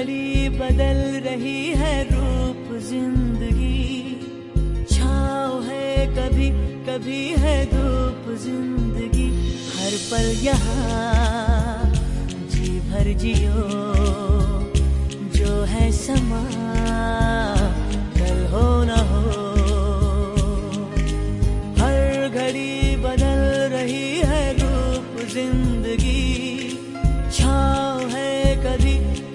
बदल रही है रूप ज़िंदगी। छाव है कभी कभी है धूप ज़िंदगी। हर पल यहाँ, जी भर जियो, जो है समा।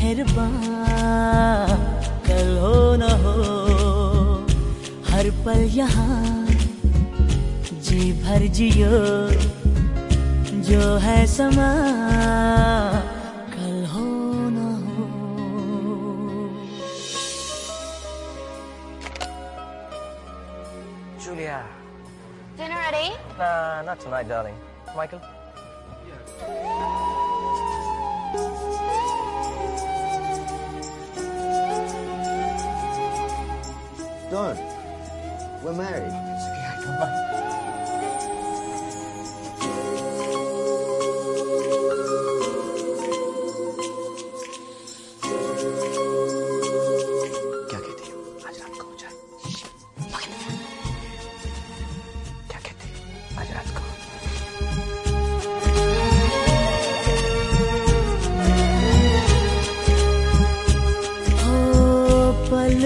वो मेहरबान कल हो न हो हर पल यहाँ जी भर जियो जो है समा कल हो न हो Julia. Dinner ready? Nah, not tonight, darling. Michael? Don't. We're married. It's okay, I don't mind.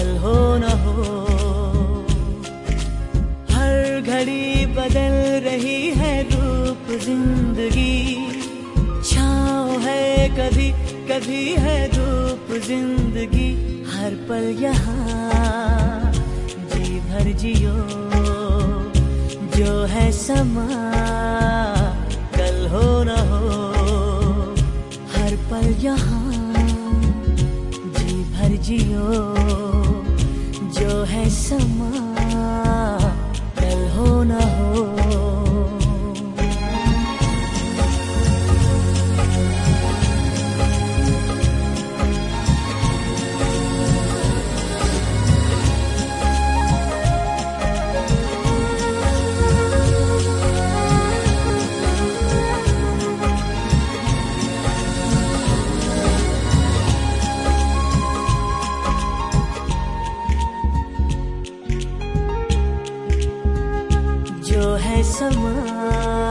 कल हो न हो, हर घड़ी बदल रही है रूप ज़िंदगी। छाओ है कभी कभी है धूप ज़िंदगी। हर पल यहाँ, जी भर जियो, जो है समा। कल हो न हो, हर पल यहाँ, जी भर जियो। समा जो